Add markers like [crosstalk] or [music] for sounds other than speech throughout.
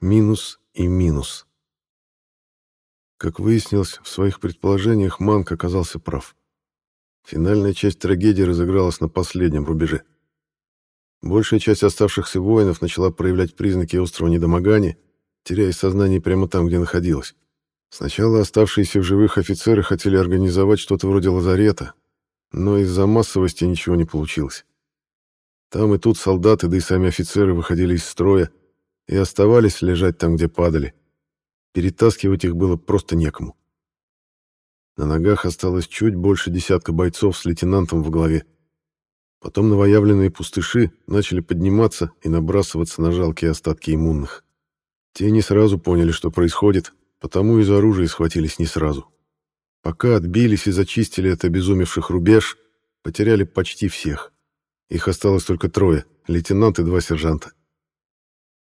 Минус и минус. Как выяснилось, в своих предположениях Манк оказался прав. Финальная часть трагедии разыгралась на последнем рубеже. Большая часть оставшихся воинов начала проявлять признаки острого недомогания, теряя сознание прямо там, где находилась. Сначала оставшиеся в живых офицеры хотели организовать что-то вроде лазарета, но из-за массовости ничего не получилось. Там и тут солдаты, да и сами офицеры выходили из строя и оставались лежать там, где падали. Перетаскивать их было просто некому. На ногах осталось чуть больше десятка бойцов с лейтенантом в главе. Потом новоявленные пустыши начали подниматься и набрасываться на жалкие остатки иммунных. Те не сразу поняли, что происходит, потому из оружия схватились не сразу. Пока отбились и зачистили от обезумевших рубеж, потеряли почти всех. Их осталось только трое — лейтенант и два сержанта.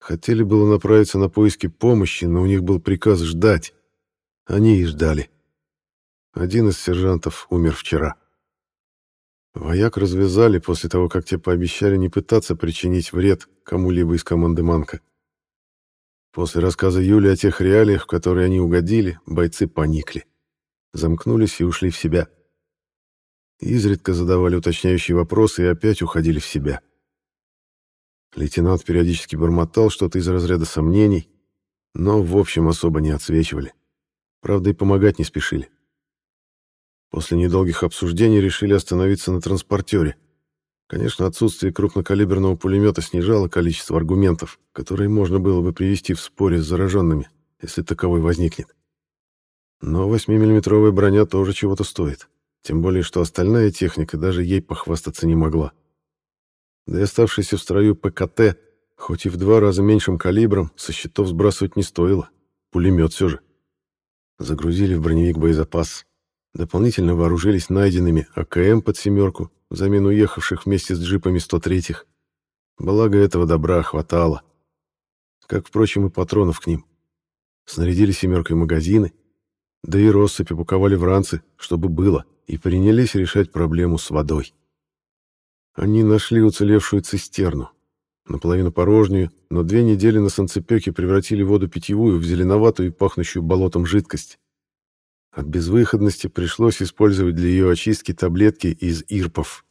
Хотели было направиться на поиски помощи, но у них был приказ ждать. Они и ждали. Один из сержантов умер вчера. Вояк развязали после того, как те пообещали не пытаться причинить вред кому-либо из команды Манка. После рассказа Юли о тех реалиях, в которые они угодили, бойцы поникли. Замкнулись и ушли в себя. Изредка задавали уточняющие вопросы и опять уходили в себя. Лейтенант периодически бормотал что-то из разряда сомнений, но в общем особо не отсвечивали. Правда, и помогать не спешили. После недолгих обсуждений решили остановиться на транспортере. Конечно, отсутствие крупнокалиберного пулемета снижало количество аргументов, которые можно было бы привести в споре с зараженными, если таковой возникнет. Но 8-миллиметровая броня тоже чего-то стоит, тем более что остальная техника даже ей похвастаться не могла. Да и оставшийся в строю ПКТ, хоть и в два раза меньшим калибром, со счетов сбрасывать не стоило. Пулемет все же. Загрузили в броневик боезапас, Дополнительно вооружились найденными АКМ под семерку, взамен уехавших вместе с джипами 103-х. Благо этого добра хватало. Как, впрочем, и патронов к ним. Снарядили семеркой магазины, да и россыпи упаковали в ранцы, чтобы было, и принялись решать проблему с водой. Они нашли уцелевшую цистерну, наполовину порожнюю, но две недели на санцепёке превратили воду питьевую в зеленоватую и пахнущую болотом жидкость. От безвыходности пришлось использовать для ее очистки таблетки из ирпов.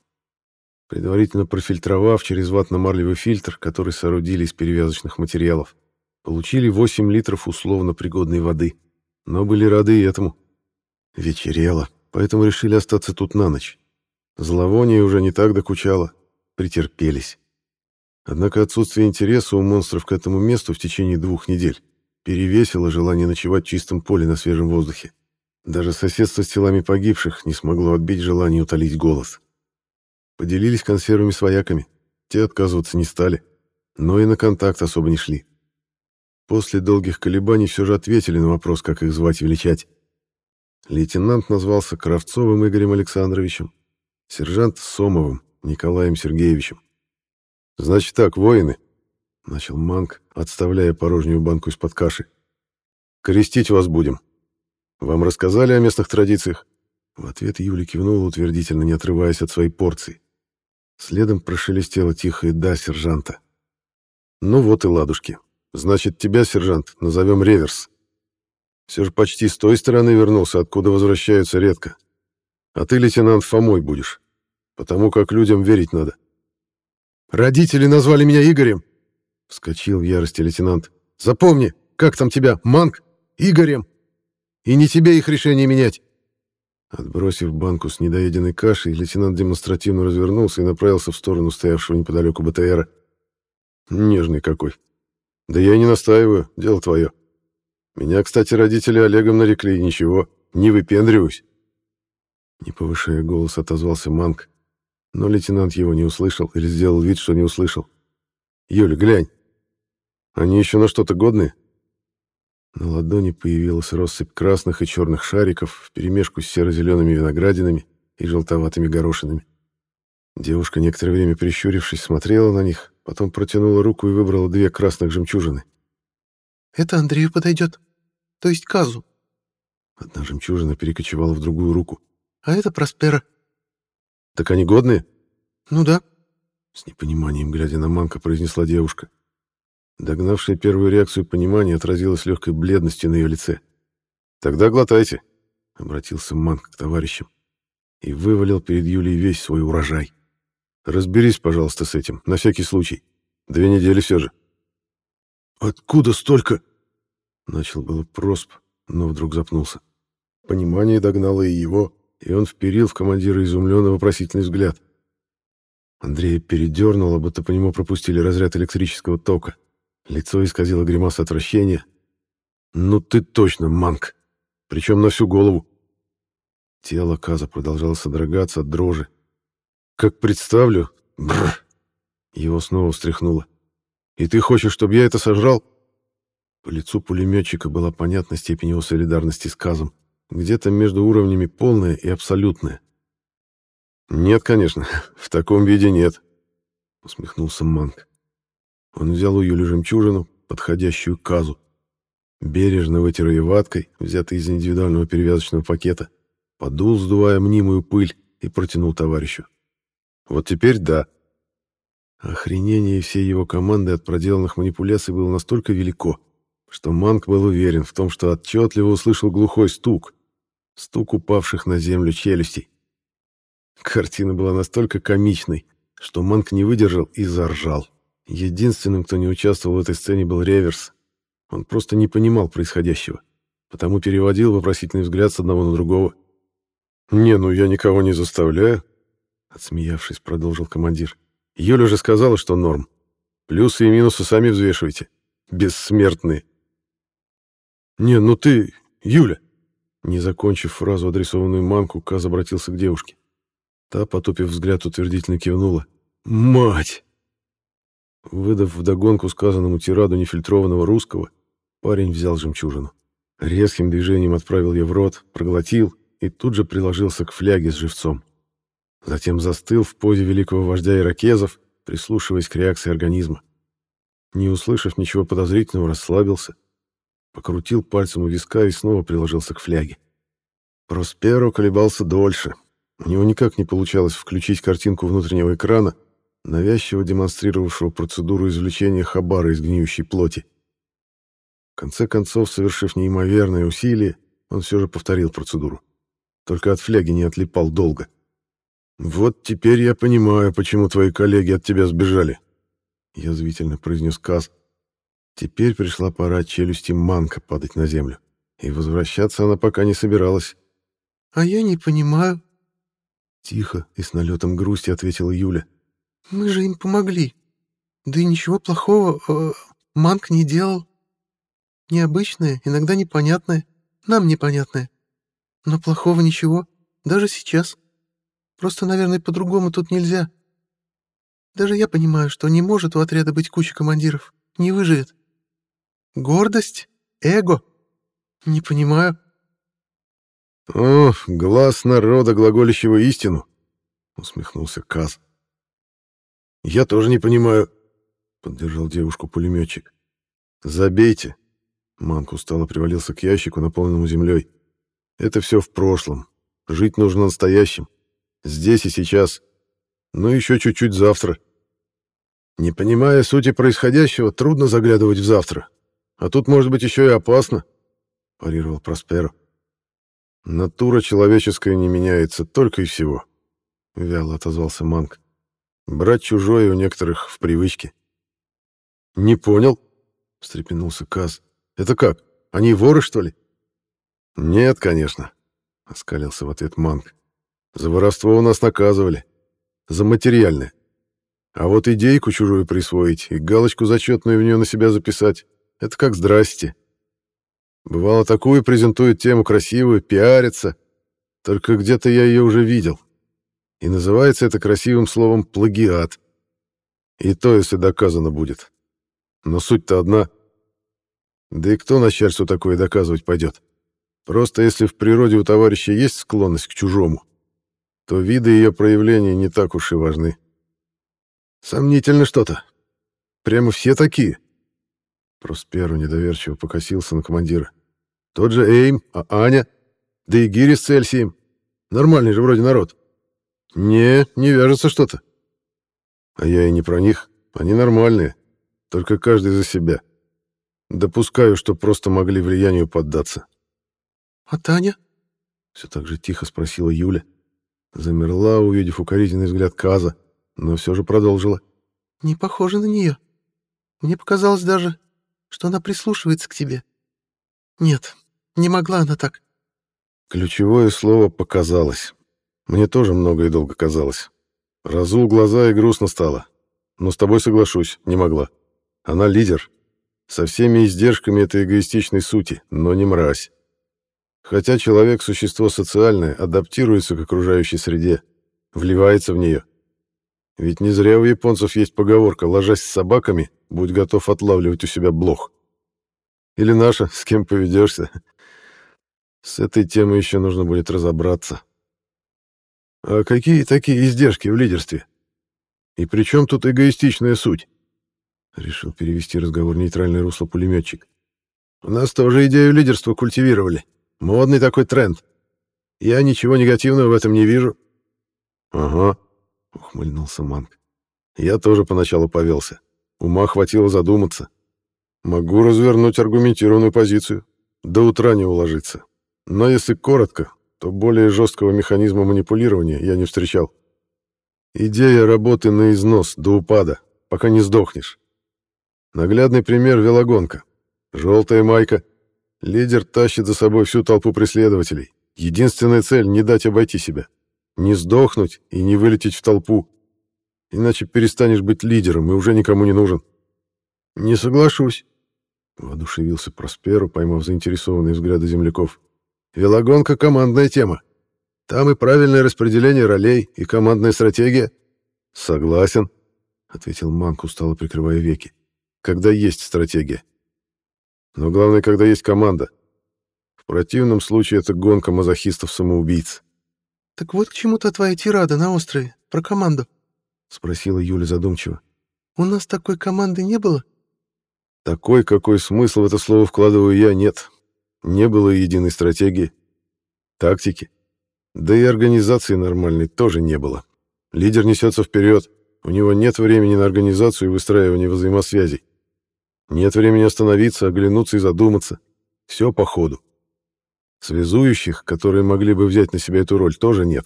Предварительно профильтровав через ватно-марлевый фильтр, который соорудили из перевязочных материалов, получили 8 литров условно пригодной воды. Но были рады и этому. Вечерело, поэтому решили остаться тут на ночь. Зловоние уже не так докучало, претерпелись. Однако отсутствие интереса у монстров к этому месту в течение двух недель перевесило желание ночевать в чистом поле на свежем воздухе. Даже соседство с телами погибших не смогло отбить желание утолить голос. Поделились консервами с вояками. Те отказываться не стали, но и на контакт особо не шли. После долгих колебаний все же ответили на вопрос, как их звать и величать. Лейтенант назвался Кравцовым Игорем Александровичем, сержант Сомовым Николаем Сергеевичем. «Значит так, воины», — начал Манк, отставляя порожнюю банку из-под каши. «Крестить вас будем. Вам рассказали о местных традициях?» В ответ Юля кивнула утвердительно, не отрываясь от своей порции. Следом прошелестело тихое «да» сержанта. «Ну вот и ладушки. Значит, тебя, сержант, назовем Реверс. Все же почти с той стороны вернулся, откуда возвращаются редко. А ты, лейтенант, Фомой будешь, потому как людям верить надо». «Родители назвали меня Игорем!» — вскочил в ярости лейтенант. «Запомни, как там тебя, Манг? Игорем!» И не тебе их решение менять. Отбросив банку с недоеденной кашей, лейтенант демонстративно развернулся и направился в сторону стоявшего неподалеку БТРа. Нежный какой. Да я не настаиваю, дело твое. Меня, кстати, родители Олегом нарекли, ничего, не выпендриваюсь. Не повышая голос, отозвался Манк, но лейтенант его не услышал или сделал вид, что не услышал. «Юля, глянь, они еще на что-то годные?» На ладони появилась россыпь красных и черных шариков вперемешку с серо-зелеными виноградинами и желтоватыми горошинами. Девушка, некоторое время прищурившись, смотрела на них, потом протянула руку и выбрала две красных жемчужины. «Это Андрею подойдет. То есть Казу». Одна жемчужина перекочевала в другую руку. «А это Проспера». «Так они годные?» «Ну да». С непониманием, глядя на Манка, произнесла девушка. Догнавшая первую реакцию понимания отразилась легкой бледностью на ее лице. «Тогда глотайте», — обратился Манк к товарищам и вывалил перед Юлей весь свой урожай. «Разберись, пожалуйста, с этим, на всякий случай. Две недели все же». «Откуда столько?» Начал было просп, но вдруг запнулся. Понимание догнало и его, и он вперил в командира изумленный вопросительный взгляд. Андрея передернуло, будто по нему пропустили разряд электрического тока. Лицо исказило гримаса отвращения. «Ну ты точно, манк! Причем на всю голову!» Тело Каза продолжало содрогаться от дрожи. «Как представлю...» Бррр. Его снова встряхнуло. «И ты хочешь, чтобы я это сожрал?» По лицу пулеметчика была понятна степень его солидарности с Казом. Где-то между уровнями полная и абсолютная. «Нет, конечно, [laughs] в таком виде нет», — усмехнулся Манк. Он взял у Юли жемчужину, подходящую к Казу. Бережно вытер ее ваткой, взятой из индивидуального перевязочного пакета, подул, сдувая мнимую пыль, и протянул товарищу. «Вот теперь да». Охренение всей его команды от проделанных манипуляций было настолько велико, что Манк был уверен в том, что отчетливо услышал глухой стук, стук упавших на землю челюстей. Картина была настолько комичной, что Манк не выдержал и заржал. Единственным, кто не участвовал в этой сцене, был Реверс. Он просто не понимал происходящего, потому переводил вопросительный взгляд с одного на другого. «Не, ну я никого не заставляю», — отсмеявшись, продолжил командир. «Юля же сказала, что норм. Плюсы и минусы сами взвешивайте. Бессмертные». «Не, ну ты, Юля!» Не закончив фразу, адресованную Манку, Каз обратился к девушке. Та, потупив взгляд, утвердительно кивнула. «Мать!» Выдав вдогонку сказанному тираду нефильтрованного русского, парень взял жемчужину. Резким движением отправил ее в рот, проглотил и тут же приложился к фляге с живцом. Затем застыл в позе великого вождя иракезов, прислушиваясь к реакции организма. Не услышав ничего подозрительного, расслабился, покрутил пальцем у виска и снова приложился к фляге. Просперо колебался дольше. У него никак не получалось включить картинку внутреннего экрана, навязчиво демонстрировавшего процедуру извлечения хабара из гниющей плоти. В конце концов, совершив неимоверное усилие, он все же повторил процедуру. Только от фляги не отлипал долго. «Вот теперь я понимаю, почему твои коллеги от тебя сбежали», — язвительно произнес Каз. Теперь пришла пора челюсти Манка падать на землю. И возвращаться она пока не собиралась. «А я не понимаю», — тихо и с налетом грусти ответила Юля. Мы же им помогли. Да и ничего плохого э, Манк не делал. Необычное, иногда непонятное, нам непонятное. Но плохого ничего, даже сейчас. Просто, наверное, по-другому тут нельзя. Даже я понимаю, что не может у отряда быть куча командиров. Не выживет. Гордость? Эго? Не понимаю. «О, глаз народа, глаголящего истину!» — усмехнулся Каз. «Я тоже не понимаю», — поддержал девушку пулеметчик. «Забейте». Манк устало привалился к ящику, наполненному землей. «Это все в прошлом. Жить нужно настоящим. Здесь и сейчас. Ну, еще чуть-чуть завтра». Не понимая сути происходящего, трудно заглядывать в завтра. А тут, может быть, еще и опасно, — парировал Просперо. Натура человеческая не меняется только и всего, — вяло отозвался Манк. Брать чужое у некоторых в привычке. «Не понял», — встрепенулся Каз. «Это как? Они воры, что ли?» «Нет, конечно», — оскалился в ответ Манг. «За воровство у нас наказывали. За материальное. А вот идейку чужую присвоить и галочку зачетную в нее на себя записать — это как «здрасте». Бывало, такую презентует тему красивую, пиарится. Только где-то я ее уже видел. И называется это красивым словом «плагиат». И то, если доказано будет. Но суть-то одна. Да и кто начальству такое доказывать пойдет? Просто если в природе у товарища есть склонность к чужому, то виды ее проявления не так уж и важны. Сомнительно что-то. Прямо все такие. Просперу недоверчиво покосился на командира. Тот же Эйм, а Аня, да и Гири с Цельсием. Нормальный же вроде народ. «Не, не вяжется что-то». «А я и не про них. Они нормальные. только каждый за себя. Допускаю, что просто могли влиянию поддаться. «А Таня?» — все так же тихо спросила Юля. Замерла, увидев укоризненный взгляд Каза, но все же продолжила. «Не похоже на нее. Мне показалось даже, что она прислушивается к тебе. Нет, не могла она так». Ключевое слово «показалось». Мне тоже много и долго казалось. Разул глаза и грустно стало. Но с тобой соглашусь, не могла. Она лидер. Со всеми издержками этой эгоистичной сути, но не мразь. Хотя человек — существо социальное, адаптируется к окружающей среде, вливается в нее. Ведь не зря у японцев есть поговорка «ложась с собаками, будь готов отлавливать у себя блох». Или наша «с кем поведешься». С этой темой еще нужно будет разобраться. А какие такие издержки в лидерстве? И при чем тут эгоистичная суть? Решил перевести разговор в нейтральное русло пулеметчик. У нас тоже идею лидерства культивировали. Модный такой тренд. Я ничего негативного в этом не вижу. Ага, ухмыльнулся Манк. Я тоже поначалу повелся. Ума хватило задуматься. Могу развернуть аргументированную позицию. До утра не уложиться. Но если коротко, то более жесткого механизма манипулирования я не встречал. Идея работы на износ, до упада, пока не сдохнешь. Наглядный пример — велогонка. Желтая майка. Лидер тащит за собой всю толпу преследователей. Единственная цель — не дать обойти себя. Не сдохнуть и не вылететь в толпу. Иначе перестанешь быть лидером и уже никому не нужен. Не соглашусь. Воодушевился Просперу, поймав заинтересованные взгляды земляков. Велогонка — командная тема. Там и правильное распределение ролей, и командная стратегия. Согласен, — ответил Манк, устало прикрывая веки. Когда есть стратегия. Но главное, когда есть команда. В противном случае это гонка мазохистов-самоубийц. — Так вот к чему-то твоя тирада на острове, про команду, — спросила Юля задумчиво. — У нас такой команды не было? — Такой, какой смысл в это слово вкладываю я, нет. Не было единой стратегии, тактики. Да и организации нормальной тоже не было. Лидер несется вперед, у него нет времени на организацию и выстраивание взаимосвязей. Нет времени остановиться, оглянуться и задуматься. Все по ходу. Связующих, которые могли бы взять на себя эту роль, тоже нет.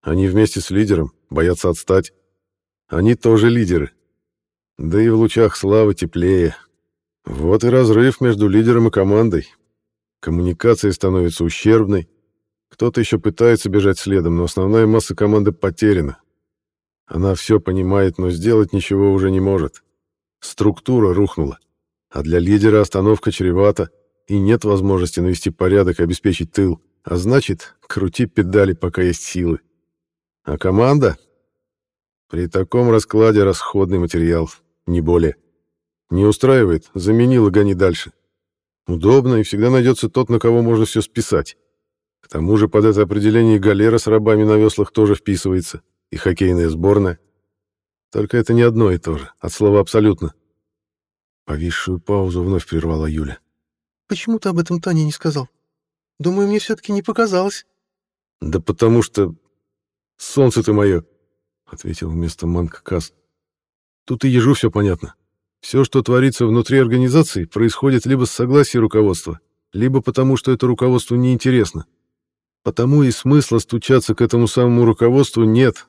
Они вместе с лидером боятся отстать. Они тоже лидеры. Да и в лучах славы теплее. Вот и разрыв между лидером и командой, Коммуникация становится ущербной. Кто-то еще пытается бежать следом, но основная масса команды потеряна. Она все понимает, но сделать ничего уже не может. Структура рухнула. А для лидера остановка чревата, и нет возможности навести порядок и обеспечить тыл. А значит, крути педали, пока есть силы. А команда? При таком раскладе расходный материал, не более. Не устраивает, заменил и гони дальше. Удобно, и всегда найдется тот, на кого можно все списать. К тому же под это определение галера с рабами на веслах тоже вписывается, и хоккейная сборная. Только это не одно и то же, от слова «абсолютно». Повисшую паузу вновь прервала Юля. «Почему ты об этом Тане не сказал? Думаю, мне все-таки не показалось». «Да потому что... Солнце ты мое!» — ответил вместо Манка Кас. «Тут и ежу все понятно. Все, что творится внутри организации, происходит либо с согласия руководства, либо потому, что это руководству неинтересно. Потому и смысла стучаться к этому самому руководству нет.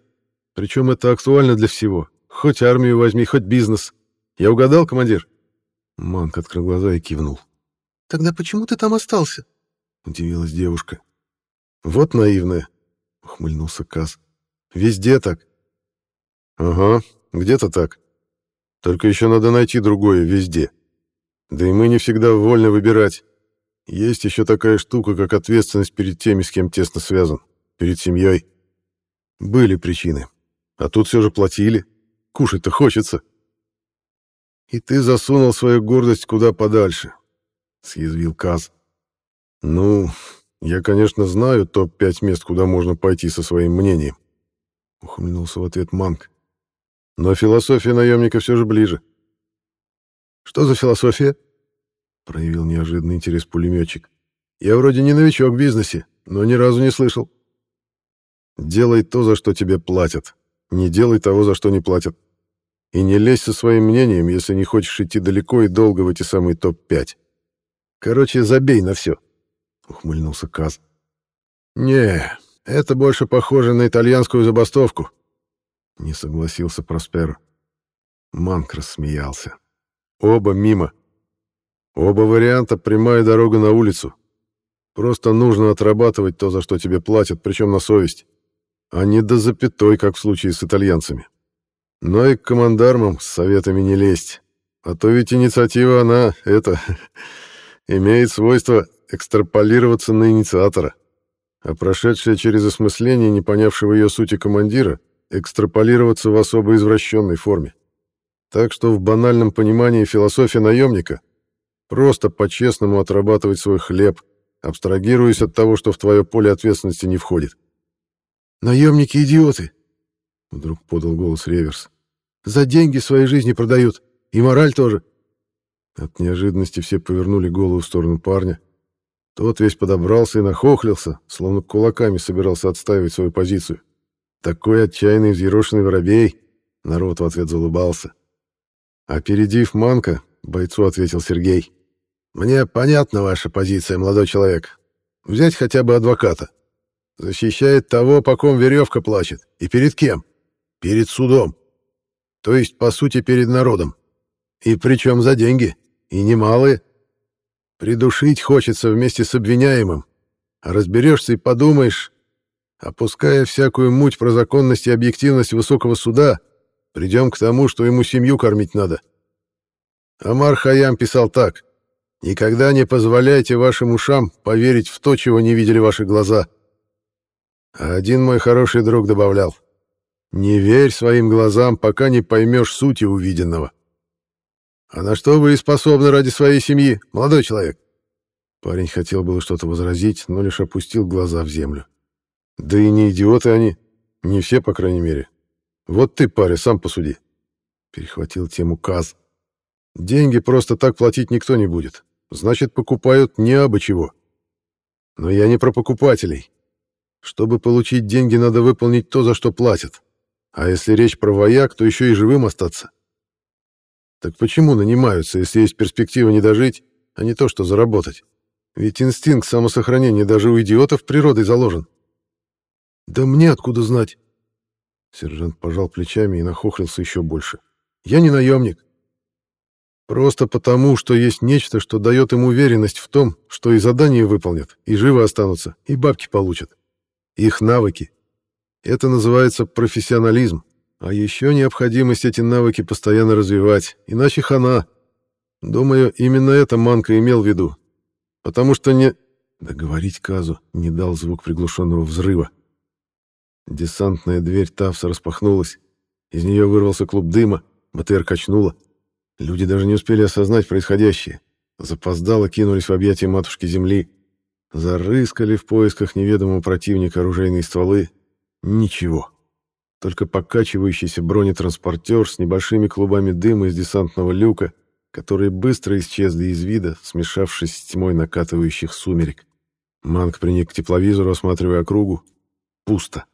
Причем это актуально для всего. Хоть армию возьми, хоть бизнес. Я угадал, командир?» Манк открыл глаза и кивнул. «Тогда почему ты там остался?» — удивилась девушка. «Вот наивная», — ухмыльнулся Каз. «Везде так». «Ага, где-то так. Только еще надо найти другое везде. Да и мы не всегда вольны выбирать. Есть еще такая штука, как ответственность перед теми, с кем тесно связан. Перед семьей. Были причины. А тут все же платили. Кушать-то хочется. И ты засунул свою гордость куда подальше, — съязвил Каз. Ну, я, конечно, знаю топ-5 мест, куда можно пойти со своим мнением. Ухмыльнулся в ответ Манк. Но философия наемника все же ближе. «Что за философия?» — проявил неожиданный интерес пулеметчик. «Я вроде не новичок в бизнесе, но ни разу не слышал». «Делай то, за что тебе платят. Не делай того, за что не платят. и не лезь со своим мнением, если не хочешь идти далеко и долго в эти самые топ-5. Короче, забей на все, — ухмыльнулся Каз. Не, это больше похоже на итальянскую забастовку, — не согласился Просперо. Манк рассмеялся. Оба мимо. Оба варианта — прямая дорога на улицу. Просто нужно отрабатывать то, за что тебе платят, причем на совесть, а не до запятой, как в случае с итальянцами. Но и к командармам с советами не лезть. А то ведь инициатива, она, это, [laughs] имеет свойство экстраполироваться на инициатора. А прошедшая через осмысление, не понявшего ее сути командира, экстраполироваться в особо извращенной форме. Так что в банальном понимании философия наемника — просто по-честному отрабатывать свой хлеб, абстрагируясь от того, что в твое поле ответственности не входит. «Наемники — идиоты!» — вдруг подал голос Реверс. «За деньги своей жизни продают. И мораль тоже». От неожиданности все повернули голову в сторону парня. Тот весь подобрался и нахохлился, словно кулаками собирался отстаивать свою позицию. Такой отчаянный взъерошенный воробей. Народ в ответ залыбался. Опередив Манка, бойцу ответил Сергей. «Мне понятна ваша позиция, молодой человек. Взять хотя бы адвоката. Защищает того, по ком веревка плачет. И перед кем? Перед судом. То есть, по сути, перед народом. И причем за деньги. И немалые. Придушить хочется вместе с обвиняемым. А разберешься и подумаешь, опуская всякую муть про законность и объективность высокого суда, придем к тому, что ему семью кормить надо. Амар Хаям писал так. «Никогда не позволяйте вашим ушам поверить в то, чего не видели ваши глаза». А один мой хороший друг добавлял. «Не верь своим глазам, пока не поймешь сути увиденного». «А на что вы способны ради своей семьи, молодой человек?» Парень хотел было что-то возразить, но лишь опустил глаза в землю. «Да и не идиоты они. Не все, по крайней мере. Вот ты, парень, сам посуди». Перехватил тему Каз. «Деньги просто так платить никто не будет. Значит, покупают не абы чего. Но я не про покупателей. Чтобы получить деньги, надо выполнить то, за что платят. А если речь про вояк, то еще и живым остаться. Так почему нанимаются, если есть перспектива не дожить, а не то, что заработать? Ведь инстинкт самосохранения даже у идиотов природой заложен. Да мне откуда знать? Сержант пожал плечами и нахохлился еще больше. Я не наемник. Просто потому, что есть нечто, что дает им уверенность в том, что и задание выполнят, и живы останутся, и бабки получат. Их навыки. Это называется профессионализм. А еще необходимость эти навыки постоянно развивать, иначе хана. Думаю, именно это Манка имел в виду. Потому что не... Договорить Казу не дал звук приглушенного взрыва. Десантная дверь Тавса распахнулась. Из нее вырвался клуб дыма, БТР качнуло. Люди даже не успели осознать происходящее. Запоздало кинулись в объятия матушки земли. Зарыскали в поисках неведомого противника оружейные стволы. Ничего только покачивающийся бронетранспортер с небольшими клубами дыма из десантного люка, которые быстро исчезли из вида, смешавшись с тьмой накатывающих сумерек. Манк приник к тепловизору, осматривая округу. Пусто.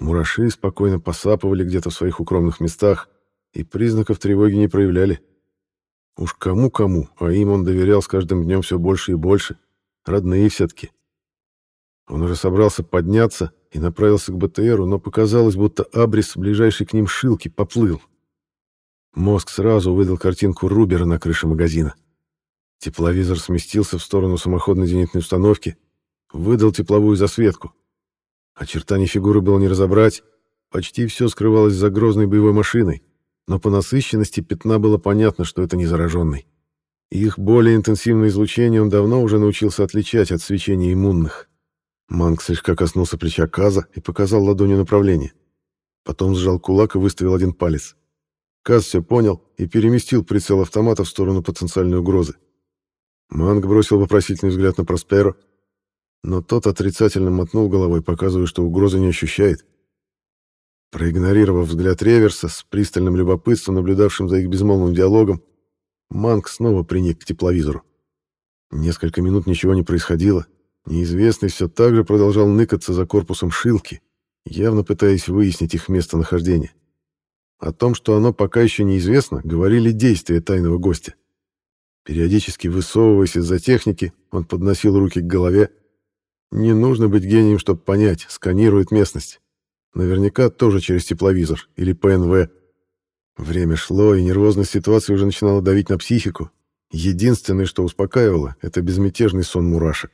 Мураши спокойно посапывали где-то в своих укромных местах и признаков тревоги не проявляли. Уж кому-кому, а им он доверял с каждым днем все больше и больше. Родные все-таки. Он уже собрался подняться, и направился к БТРу, но показалось, будто абрис, ближайший к ним шилки, поплыл. Мозг сразу выдал картинку Рубера на крыше магазина. Тепловизор сместился в сторону самоходной зенитной установки, выдал тепловую засветку. Очертаний фигуры было не разобрать, почти все скрывалось за грозной боевой машиной, но по насыщенности пятна было понятно, что это не зараженный. Их более интенсивное излучение он давно уже научился отличать от свечения иммунных. Манг слегка коснулся плеча Каза и показал ладонью направление. Потом сжал кулак и выставил один палец. Каз все понял и переместил прицел автомата в сторону потенциальной угрозы. Манг бросил вопросительный взгляд на Просперо, но тот отрицательно мотнул головой, показывая, что угрозы не ощущает. Проигнорировав взгляд Реверса с пристальным любопытством, наблюдавшим за их безмолвным диалогом, Манг снова приник к тепловизору. Несколько минут ничего не происходило, Неизвестный все так же продолжал ныкаться за корпусом Шилки, явно пытаясь выяснить их местонахождение. О том, что оно пока еще неизвестно, говорили действия тайного гостя. Периодически высовываясь из-за техники, он подносил руки к голове. Не нужно быть гением, чтобы понять, сканирует местность. Наверняка тоже через тепловизор или ПНВ. Время шло, и нервозность ситуации уже начинала давить на психику. Единственное, что успокаивало, это безмятежный сон мурашек.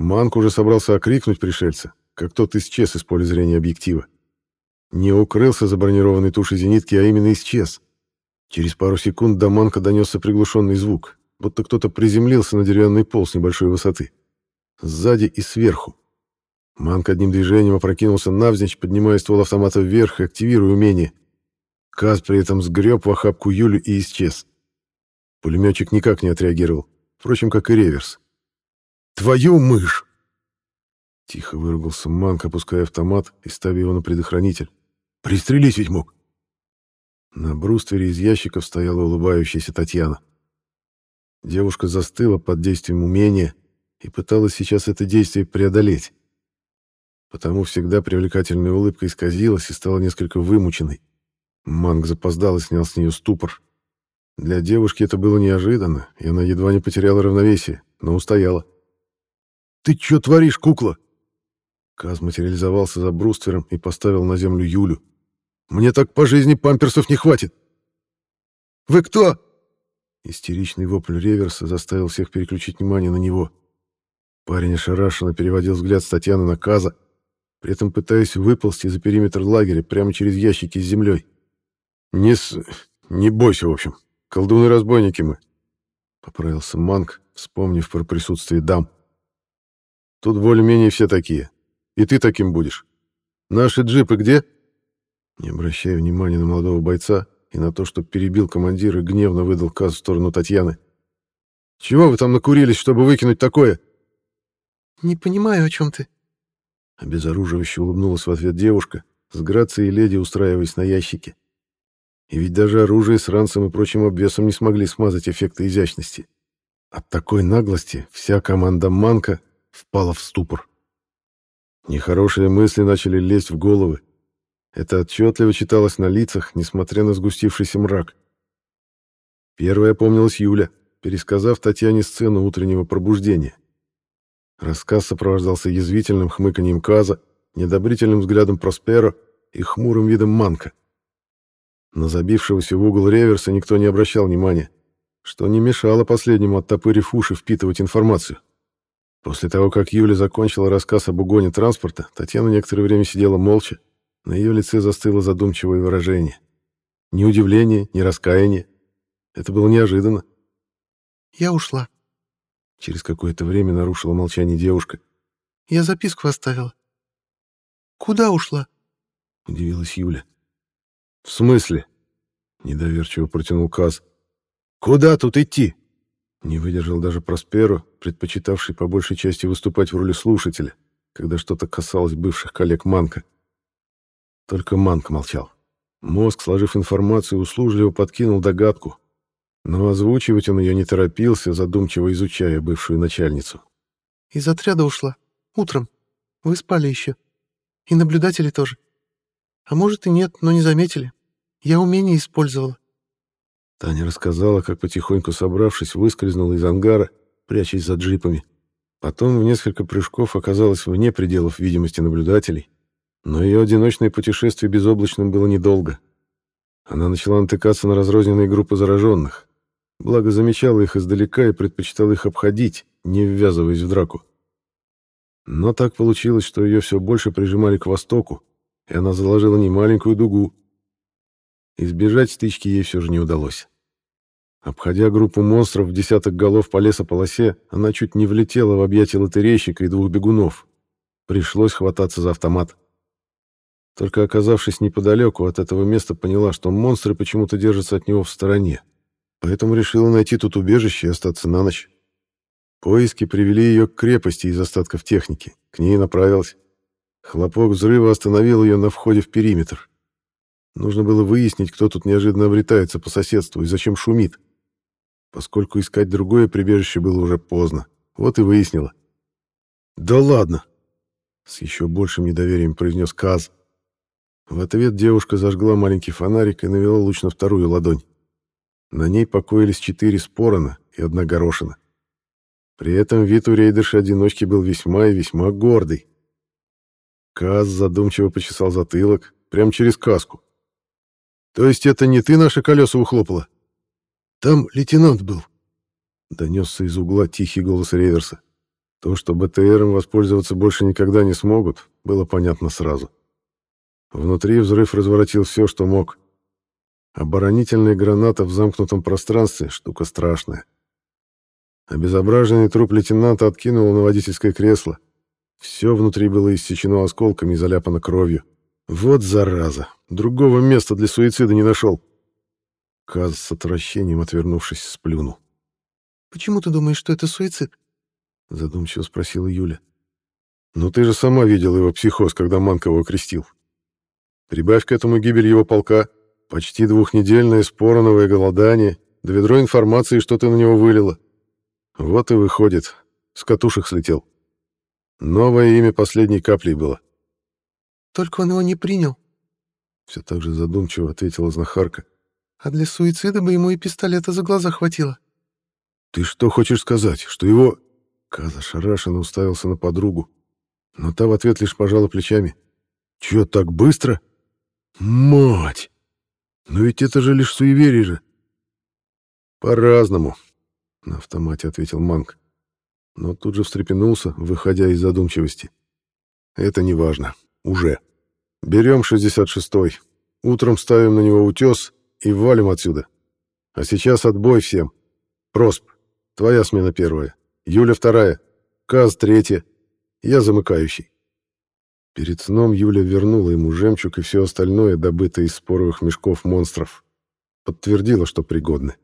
Манк уже собрался окрикнуть пришельца, как тот исчез из поля зрения объектива. Не укрылся за бронированной тушей зенитки, а именно исчез. Через пару секунд до Манка донесся приглушенный звук, будто кто-то приземлился на деревянный пол с небольшой высоты. Сзади и сверху. Манк одним движением опрокинулся навзничь, поднимая ствол автомата вверх и активируя умение. Каз при этом сгреб в охапку Юлю и исчез. Пулеметчик никак не отреагировал, впрочем, как и реверс. «Твою мышь!» Тихо выругался Манк, опуская автомат и ставя его на предохранитель. «Пристрелить ведь мог!» На бруствере из ящиков стояла улыбающаяся Татьяна. Девушка застыла под действием умения и пыталась сейчас это действие преодолеть. Потому всегда привлекательная улыбка исказилась и стала несколько вымученной. Манг запоздал и снял с нее ступор. Для девушки это было неожиданно, и она едва не потеряла равновесие, но устояла. «Ты что творишь, кукла?» Каз материализовался за бруствером и поставил на землю Юлю. Мне так по жизни памперсов не хватит. Вы кто? Истеричный вопль реверса заставил всех переключить внимание на него. Парень ошарашенно переводил взгляд с Татьяны на Каза, при этом пытаясь выползти за периметр лагеря прямо через ящики с землей. «Не с... не бойся, в общем. Колдуны-разбойники мы», — поправился Манк, вспомнив про присутствие дам. «Тут более-менее все такие. И ты таким будешь. Наши джипы где?» Не обращая внимания на молодого бойца и на то, что перебил командира, гневно выдал каз в сторону Татьяны. «Чего вы там накурились, чтобы выкинуть такое?» «Не понимаю, о чем ты». Обезоруживающе улыбнулась в ответ девушка, с грацией леди устраиваясь на ящике. И ведь даже оружие с ранцем и прочим обвесом не смогли смазать эффекты изящности. От такой наглости вся команда Манка впала в ступор. Нехорошие мысли начали лезть в головы, это отчетливо читалось на лицах, несмотря на сгустившийся мрак. Первая помнилась Юля, пересказав Татьяне сцену утреннего пробуждения. Рассказ сопровождался язвительным хмыканьем Каза, недобрительным взглядом Просперо и хмурым видом Манка. На забившегося в угол реверса никто не обращал внимания, что не мешало последнему оттопырив уши впитывать информацию. После того, как Юля закончила рассказ об угоне транспорта, Татьяна некоторое время сидела молча, на ее лице застыло задумчивое выражение. Ни удивления, ни раскаяния. Это было неожиданно. «Я ушла». Через какое-то время нарушила молчание девушка. «Я записку оставила». «Куда ушла?» — удивилась Юля. «В смысле?» — недоверчиво протянул Каз. «Куда тут идти?» Не выдержал даже Просперу, предпочитавший по большей части выступать в роли слушателя, когда что-то касалось бывших коллег Манка. Только Манк молчал. Мозг, сложив информацию, услужливо подкинул догадку, но озвучивать он ее не торопился, задумчиво изучая бывшую начальницу. «Из отряда ушла. Утром. Вы спали еще. И наблюдатели тоже. А может и нет, но не заметили. Я умение использовала». Таня рассказала, как потихоньку собравшись, выскользнула из ангара, прячась за джипами. Потом в несколько прыжков оказалась вне пределов видимости наблюдателей, но ее одиночное путешествие безоблачным было недолго. Она начала натыкаться на разрозненные группы зараженных. Благо замечала их издалека и предпочитала их обходить, не ввязываясь в драку. Но так получилось, что ее все больше прижимали к востоку, и она заложила немаленькую дугу. Избежать стычки ей все же не удалось. Обходя группу монстров в десяток голов по лесополосе, она чуть не влетела в объятия лотерейщика и двух бегунов. Пришлось хвататься за автомат. Только оказавшись неподалеку от этого места, поняла, что монстры почему-то держатся от него в стороне. Поэтому решила найти тут убежище и остаться на ночь. Поиски привели ее к крепости из остатков техники. К ней направилась. Хлопок взрыва остановил ее на входе в периметр. Нужно было выяснить, кто тут неожиданно обретается по соседству и зачем шумит. Поскольку искать другое прибежище было уже поздно. Вот и выяснила. «Да ладно!» — с еще большим недоверием произнес Каз. В ответ девушка зажгла маленький фонарик и навела луч на вторую ладонь. На ней покоились четыре спорона и одна горошина. При этом вид у рейдерши-одиночки был весьма и весьма гордый. Каз задумчиво почесал затылок, прямо через каску. «То есть это не ты наши колеса ухлопала?» «Там лейтенант был», — донесся из угла тихий голос Рейверса. То, что БТРом воспользоваться больше никогда не смогут, было понятно сразу. Внутри взрыв разворотил все, что мог. Оборонительная граната в замкнутом пространстве — штука страшная. Обезображенный труп лейтенанта откинуло на водительское кресло. Все внутри было иссечено осколками и заляпано кровью. Вот зараза! Другого места для суицида не нашел. Каз с отвращением, отвернувшись, сплюнул. «Почему ты думаешь, что это суицид?» Задумчиво спросила Юля. «Ну ты же сама видела его психоз, когда Манкова окрестил. Прибавь к этому гибель его полка, почти двухнедельное спороновое голодание, да ведро информации, что ты на него вылила. Вот и выходит, с катушек слетел. Новое имя последней каплей было. Только он его не принял. Все так же задумчиво ответила знахарка. А для суицида бы ему и пистолета за глаза хватило. Ты что хочешь сказать, что его... Каза шарашенно уставился на подругу, но та в ответ лишь пожала плечами. Чё, так быстро? Мать! Но ведь это же лишь суеверие же. По-разному, на автомате ответил Манк. Но тут же встрепенулся, выходя из задумчивости. Это не важно. Уже. Берем 66-й. Утром ставим на него утес и валим отсюда. А сейчас отбой всем. Просп, твоя смена первая. Юля вторая. Каз третья. Я замыкающий. Перед сном Юля вернула ему жемчуг и все остальное, добытое из споровых мешков монстров. Подтвердила, что пригодны.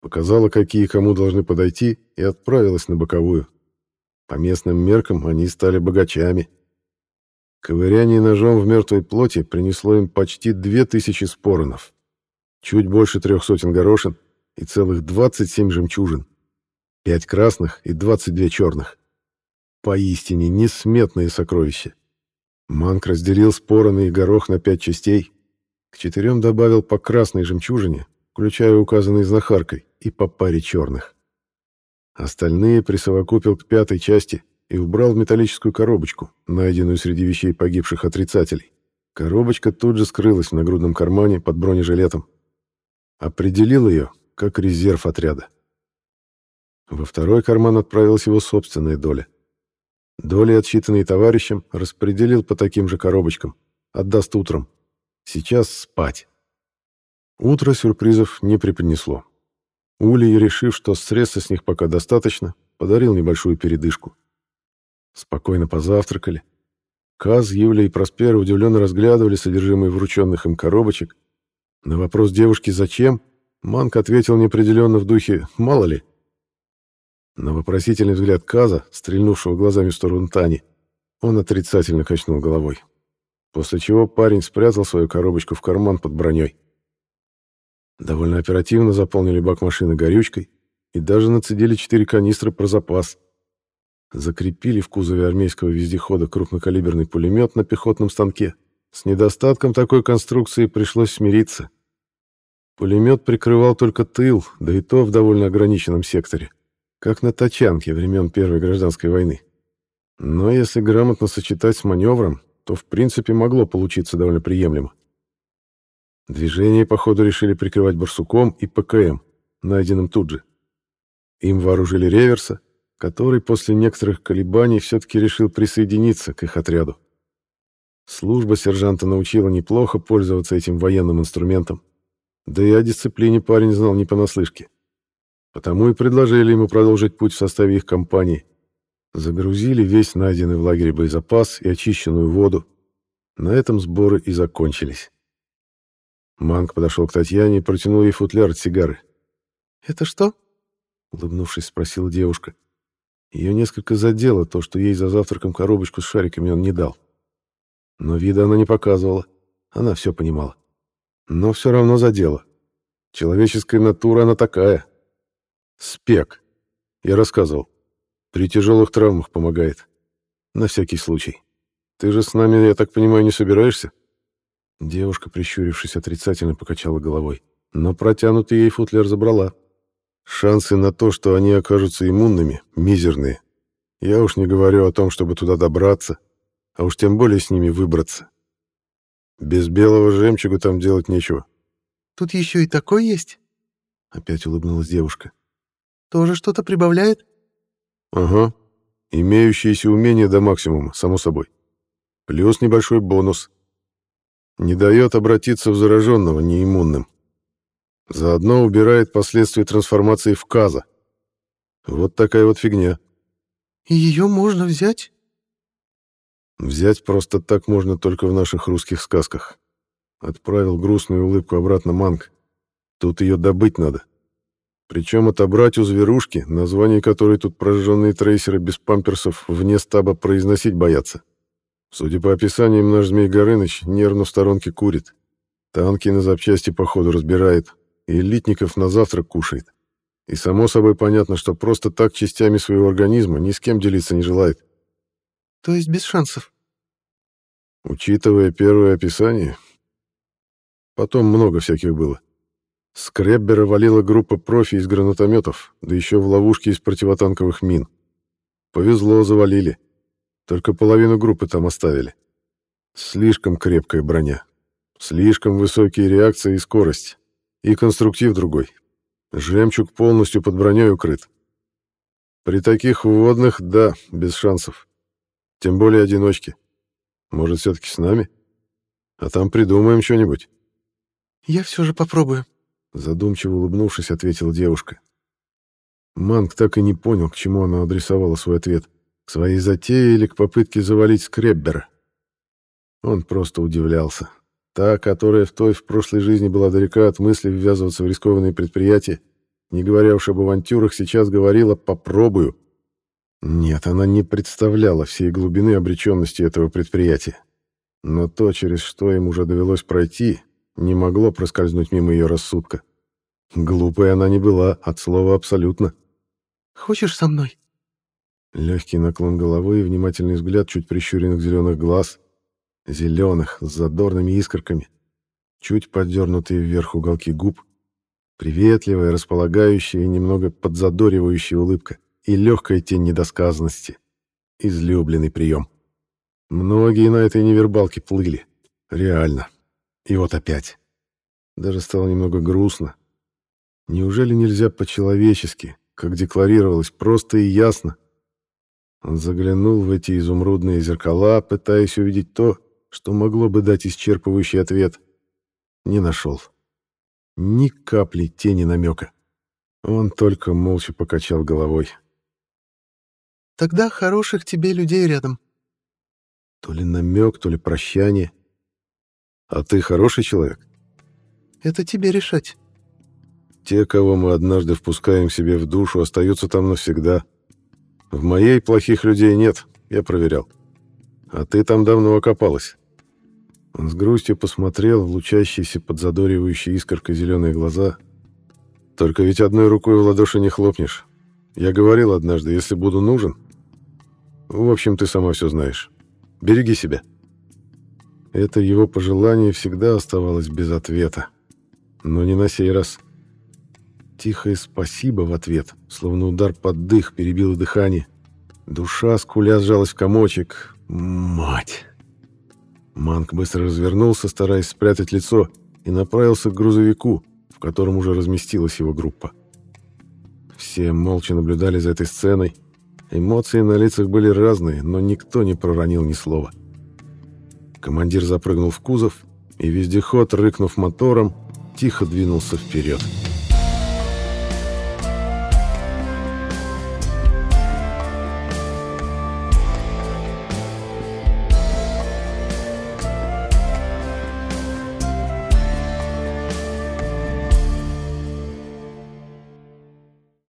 Показала, какие кому должны подойти, и отправилась на боковую. По местным меркам они стали богачами. Ковыряние ножом в мертвой плоти принесло им почти две тысячи споронов, чуть больше трех сотен горошин и целых 27 жемчужин, пять красных и 22 черных. Поистине несметные сокровища. Манк разделил спороны и горох на пять частей, к четырем добавил по красной жемчужине, включая указанные знахаркой, и по паре черных. Остальные присовокупил к пятой части и убрал в металлическую коробочку, найденную среди вещей погибших отрицателей. Коробочка тут же скрылась в нагрудном кармане под бронежилетом. Определил ее как резерв отряда. Во второй карман отправилась его собственная доля. Доли, отсчитанные товарищем, распределил по таким же коробочкам. Отдаст утром. Сейчас спать. Утро сюрпризов не преподнесло. Улей, решив, что средства с них пока достаточно, подарил небольшую передышку. Спокойно позавтракали. Каз, Юля и Проспера удивленно разглядывали содержимое врученных им коробочек. На вопрос девушки «Зачем?» Манк ответил неопределенно в духе «Мало ли». На вопросительный взгляд Каза, стрельнувшего глазами в сторону Тани, он отрицательно качнул головой. После чего парень спрятал свою коробочку в карман под броней. Довольно оперативно заполнили бак машины горючкой и даже нацедили четыре канистры про запас. Закрепили в кузове армейского вездехода крупнокалиберный пулемет на пехотном станке. С недостатком такой конструкции пришлось смириться. Пулемет прикрывал только тыл, да и то в довольно ограниченном секторе, как на тачанке времен Первой гражданской войны. Но если грамотно сочетать с маневром, то в принципе могло получиться довольно приемлемо. Движение, походу, решили прикрывать барсуком и ПКМ, найденным тут же. Им вооружили реверса, который после некоторых колебаний все-таки решил присоединиться к их отряду. Служба сержанта научила неплохо пользоваться этим военным инструментом, да и о дисциплине парень знал не понаслышке. Потому и предложили ему продолжить путь в составе их компании. Загрузили весь найденный в лагере боезапас и очищенную воду. На этом сборы и закончились. Манк подошел к Татьяне и протянул ей футляр от сигары. «Это что?» — улыбнувшись, спросила девушка. Ее несколько задело то, что ей за завтраком коробочку с шариками он не дал. Но вида она не показывала. Она все понимала. Но все равно задело. Человеческая натура она такая. Спек. Я рассказывал. При тяжелых травмах помогает. На всякий случай. Ты же с нами, я так понимаю, не собираешься? Девушка, прищурившись, отрицательно покачала головой, но протянутый ей футляр забрала. Шансы на то, что они окажутся иммунными, мизерные. Я уж не говорю о том, чтобы туда добраться, а уж тем более с ними выбраться. Без белого жемчуга там делать нечего. Тут еще и такой есть? Опять улыбнулась девушка. Тоже что-то прибавляет? Ага. Имеющиеся умения до максимума, само собой. Плюс небольшой бонус. Не дает обратиться в зараженного неиммунным. Заодно убирает последствия трансформации в каза. Вот такая вот фигня. И ее можно взять? Взять просто так можно только в наших русских сказках. Отправил грустную улыбку обратно Манг. Тут ее добыть надо. Причем отобрать у зверушки, название которой тут прожженные трейсеры без памперсов вне стаба произносить боятся. Судя по описаниям, наш Змей Горыныч нервно в сторонке курит. Танки на запчасти по ходу разбирает, и элитников на завтрак кушает. И само собой понятно, что просто так частями своего организма ни с кем делиться не желает. То есть без шансов? Учитывая первое описание, потом много всяких было. Скреббера валила группа профи из гранатометов, да еще в ловушке из противотанковых мин. Повезло, завалили. Только половину группы там оставили. Слишком крепкая броня. Слишком высокие реакции и скорость. И конструктив другой. Жемчуг полностью под броней укрыт. При таких вводных, да, без шансов. Тем более одиночки. Может, все-таки с нами? А там придумаем что-нибудь. Я все же попробую. Задумчиво улыбнувшись, ответила девушка. Манг так и не понял, к чему она адресовала свой ответ. К своей затее или к попытке завалить Скреббера. Он просто удивлялся. Та, которая в той в прошлой жизни была далека от мысли ввязываться в рискованные предприятия, не говоря уж об авантюрах, сейчас говорила «попробую». Нет, она не представляла всей глубины обреченности этого предприятия. Но то, через что им уже довелось пройти, не могло проскользнуть мимо ее рассудка. Глупой она не была, от слова абсолютно. «Хочешь со мной?» Легкий наклон головы и внимательный взгляд чуть прищуренных зеленых глаз. Зеленых, с задорными искорками. Чуть поддернутые вверх уголки губ. Приветливая, располагающая и немного подзадоривающая улыбка. И легкая тень недосказанности. Излюбленный прием. Многие на этой невербалке плыли. Реально. И вот опять. Даже стало немного грустно. Неужели нельзя по-человечески, как декларировалось, просто и ясно, он заглянул в эти изумрудные зеркала, пытаясь увидеть то, что могло бы дать исчерпывающий ответ. Не нашел. Ни капли тени намека. Он только молча покачал головой. «Тогда хороших тебе людей рядом». То ли намек, то ли прощание. «А ты хороший человек?» «Это тебе решать». «Те, кого мы однажды впускаем себе в душу, остаются там навсегда». В моей плохих людей нет, я проверял. А ты там давно окопалась. Он с грустью посмотрел в лучащиеся под задоривающей искоркой зеленые глаза. Только ведь одной рукой в ладоши не хлопнешь. Я говорил однажды, если буду нужен... В общем, ты сама все знаешь. Береги себя. Это его пожелание всегда оставалось без ответа. Но не на сей раз. Тихое спасибо в ответ, словно удар под дых перебило дыхание. Душа скуля сжалась в комочек. Мать! Манк быстро развернулся, стараясь спрятать лицо, и направился к грузовику, в котором уже разместилась его группа. Все молча наблюдали за этой сценой. Эмоции на лицах были разные, но никто не проронил ни слова. Командир запрыгнул в кузов, и вездеход, рыкнув мотором, тихо двинулся вперед. «Вперед!»